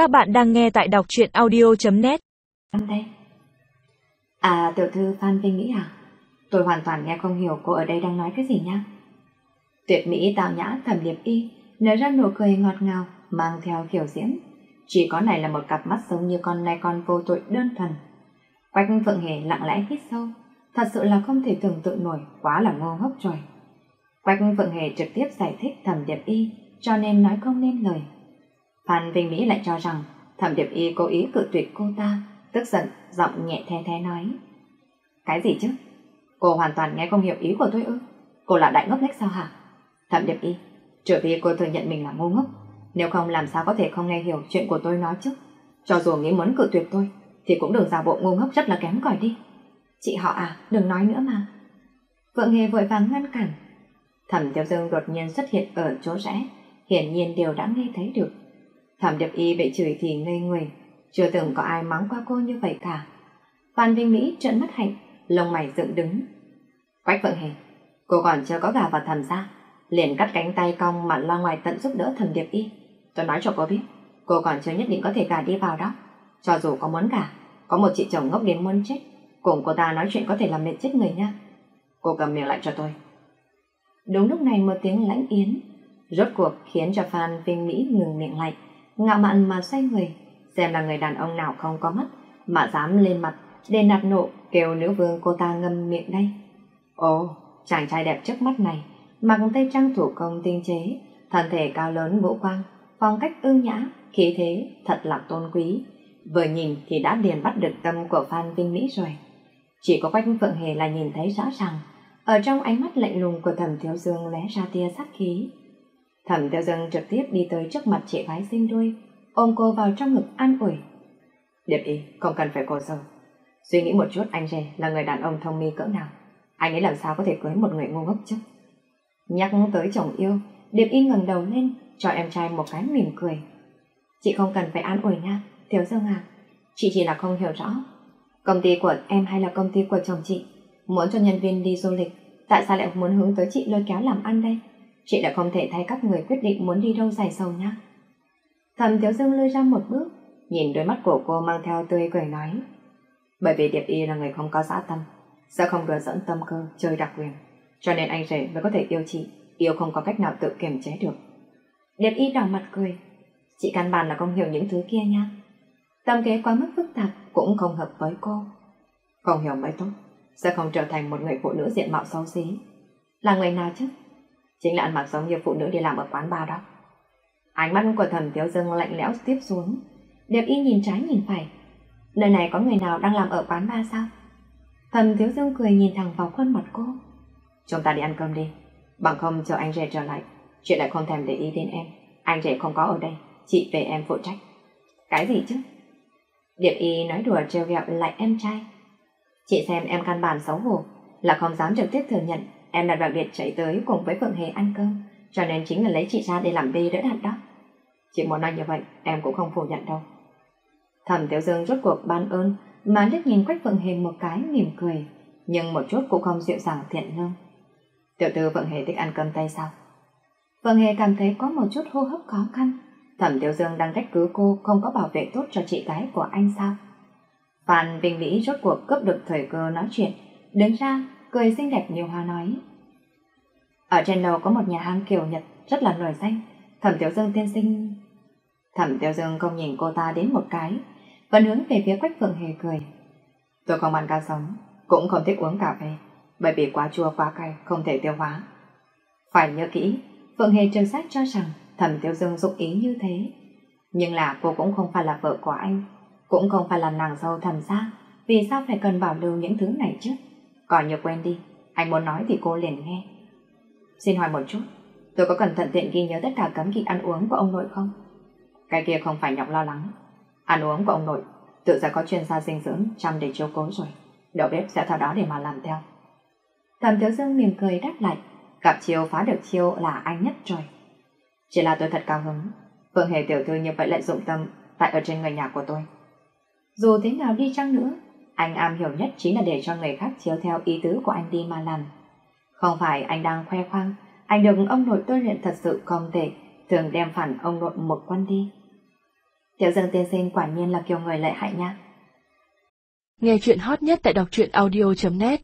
Các bạn đang nghe tại đọc truyện audio.net Ăn đây. À, tiểu thư Phan Vinh nghĩ à? Tôi hoàn toàn nghe không hiểu cô ở đây đang nói cái gì nha. Tuyệt mỹ tào nhã thẩm điệp y, nở ra nụ cười ngọt ngào, mang theo kiểu diễm. Chỉ có này là một cặp mắt giống như con nai con vô tội đơn thuần. Quách Phượng Hề lặng lẽ hít sâu, thật sự là không thể tưởng tượng nổi, quá là ngu ngốc rồi. Quách Phượng Hề trực tiếp giải thích thẩm điệp y, cho nên nói không nên lời. Phan Vinh Mỹ lại cho rằng thẩm điệp y cố ý cự tuyệt cô ta, tức giận, giọng nhẹ the thế nói. Cái gì chứ? Cô hoàn toàn nghe không hiểu ý của tôi ư? Cô là đại ngốc nghếch sao hả? Thẩm điệp y, trừ vì cô thừa nhận mình là ngu ngốc, nếu không làm sao có thể không nghe hiểu chuyện của tôi nói chứ? Cho dù nghĩ muốn cự tuyệt tôi, thì cũng đừng giả bộ ngu ngốc rất là kém cỏi đi. Chị họ à, đừng nói nữa mà. Vợ Hề vội vàng ngăn cản. Thẩm Tiêu Dương đột nhiên xuất hiện ở chỗ rẽ, hiển nhiên đều đã nghe thấy được. Thẩm Điệp Y bị chửi thì ngây người, chưa từng có ai mắng qua cô như vậy cả. Phan Vinh Mỹ trợn mắt hạnh, lông mày dựng đứng. Quách Phượng Hề, cô còn chưa có gà vào thẩm ra, liền cắt cánh tay cong mà lo ngoài tận giúp đỡ Thẩm Điệp Y. Tôi nói cho cô biết, cô còn chưa nhất định có thể gà đi vào đó. Cho dù có muốn gà, có một chị chồng ngốc đến muốn chết, cùng cô ta nói chuyện có thể làm mệt chết người nha. Cô cầm miệng lại cho tôi. Đúng lúc này một tiếng lãnh yến, rốt cuộc khiến cho Phan Vinh Mỹ ngừng miệng lại, ngạo mạn mà xoay người, xem là người đàn ông nào không có mắt, mà dám lên mặt để nạt nộ kêu nữ vương cô ta ngâm miệng đây. Ồ, chàng trai đẹp trước mắt này, mặc tay trang thủ công tinh chế, thân thể cao lớn ngũ quang, phong cách ưu nhã, khí thế thật là tôn quý. Vừa nhìn thì đã liền bắt được tâm của Phan Vinh Mỹ rồi. Chỉ có Quách Phượng Hề là nhìn thấy rõ ràng, ở trong ánh mắt lạnh lùng của Thẩm Thiếu Dương lóe ra tia sát khí. Thẩm Tiêu Dương trực tiếp đi tới trước mặt chị gái xinh đôi, ôm cô vào trong ngực an ủi. Điệp ý, không cần phải cô sâu. Suy nghĩ một chút anh rể là người đàn ông thông minh cỡ nào. Anh ấy làm sao có thể cưới một người ngu ngốc chứ? Nhắc tới chồng yêu, Điệp y ngẩng đầu lên, cho em trai một cái mỉm cười. Chị không cần phải an ủi nha, Thiếu Dương à. Chị chỉ là không hiểu rõ. Công ty của em hay là công ty của chồng chị muốn cho nhân viên đi du lịch, tại sao lại muốn hướng tới chị lôi kéo làm ăn đây? Chị đã không thể thay các người quyết định muốn đi đâu dài sâu nhá. Thầm Thiếu Dương lôi ra một bước, nhìn đôi mắt của cô mang theo tươi cười nói. Bởi vì Điệp Y là người không có xã tâm, sẽ không đùa dẫn tâm cơ, chơi đặc quyền. Cho nên anh rể mới có thể yêu chị, yêu không có cách nào tự kiềm chế được. Điệp Y đỏ mặt cười. Chị căn bản là không hiểu những thứ kia nha. Tâm kế quá mức phức tạp cũng không hợp với cô. Không hiểu mới tốt, sẽ không trở thành một người phụ nữ diện mạo xấu xí. Là người nào chứ? Chính là ăn mặc giống như phụ nữ đi làm ở quán bar đó. Ánh mắt của thẩm Tiếu Dương lạnh lẽo tiếp xuống. Điệp y nhìn trái nhìn phải. Nơi này có người nào đang làm ở quán bar sao? Thẩm Tiếu Dương cười nhìn thẳng vào khuôn mặt cô. Chúng ta đi ăn cơm đi. Bằng không chờ anh rể trở lại. Chuyện lại không thèm để ý đến em. Anh rể không có ở đây. Chị về em phụ trách. Cái gì chứ? Điệp y nói đùa trêu ghẹo lại em trai. Chị xem em căn bản xấu hổ. Là không dám trực tiếp thừa nhận Em là đặc biệt chạy tới cùng với Phượng Hề ăn cơm, cho nên chính là lấy chị ra để làm bê đỡ đạn đó. Chị muốn nói như vậy, em cũng không phủ nhận đâu. Thẩm Tiểu Dương rốt cuộc ban ơn, mà liếc nhìn Quách Phượng Hề một cái mỉm cười, nhưng một chút cũng không dịu dàng thiện lương. Tiểu tư Phượng Hề thích ăn cơm tay sao? Phượng Hề cảm thấy có một chút hô hấp khó khăn. Thẩm Tiểu Dương đang trách cứ cô không có bảo vệ tốt cho chị gái của anh sao? Phan Vinh Mỹ rốt cuộc cướp được thời cơ nói chuyện, đứng ra cười xinh đẹp nhiều hoa nói. Ở trên lầu có một nhà hàng kiểu Nhật rất là nổi danh, Thẩm Tiểu Dương tiên sinh... Thẩm Tiểu Dương không nhìn cô ta đến một cái, vẫn hướng về phía Quách Phượng Hề cười. Tôi không ăn cá sống, cũng không thích uống cà phê, bởi vì quá chua quá cay không thể tiêu hóa. Phải nhớ kỹ, Phượng Hề trừng sách cho rằng Thẩm Tiểu Dương dụng ý như thế. Nhưng là cô cũng không phải là vợ của anh, cũng không phải là nàng dâu thẩm gia, vì sao phải cần bảo lưu những thứ này chứ? Coi như quen đi, anh muốn nói thì cô liền nghe. Xin hỏi một chút, tôi có cần thận tiện ghi nhớ tất cả cấm kỵ ăn uống của ông nội không? Cái kia không phải nhọc lo lắng. Ăn uống của ông nội, tự ra có chuyên gia dinh dưỡng chăm để chiếu cố rồi. Đầu bếp sẽ theo đó để mà làm theo. Thẩm Thiếu Dương mỉm cười đáp lại, gặp chiêu phá được chiêu là anh nhất rồi. Chỉ là tôi thật cao hứng, Phương Hề tiểu thư như vậy lại dụng tâm tại ở trên người nhà của tôi. Dù thế nào đi chăng nữa, anh am hiểu nhất chính là để cho người khác chiếu theo ý tứ của anh đi mà làm. Không phải anh đang khoe khoang, anh được ông nội tôi luyện thật sự không tệ, thường đem phản ông nội một quan đi. Tiểu Dương tiên sinh quả nhiên là kiểu người lợi hại nha. Nghe chuyện hot nhất tại đọc truyện audio.net